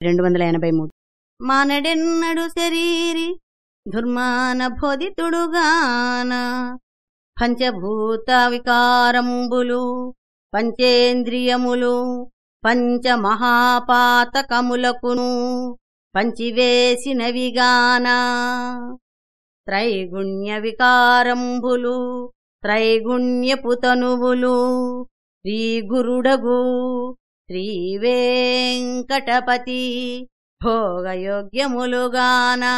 రెండు వందల ఎనభై మూడు. మానడెన్నడు శరీరి దుర్మాన బోధితుడుగాన పంచభూత వికారంబులు పంచేంద్రియములు పంచమహాపాతకములకును పంచివేసినవిగాన త్రైగుణ్య వికారంబులు త్రైగుణ్యపుతనువులు శ్రీగురుడగు శ్రీ భోగయోగ్యములుగానా.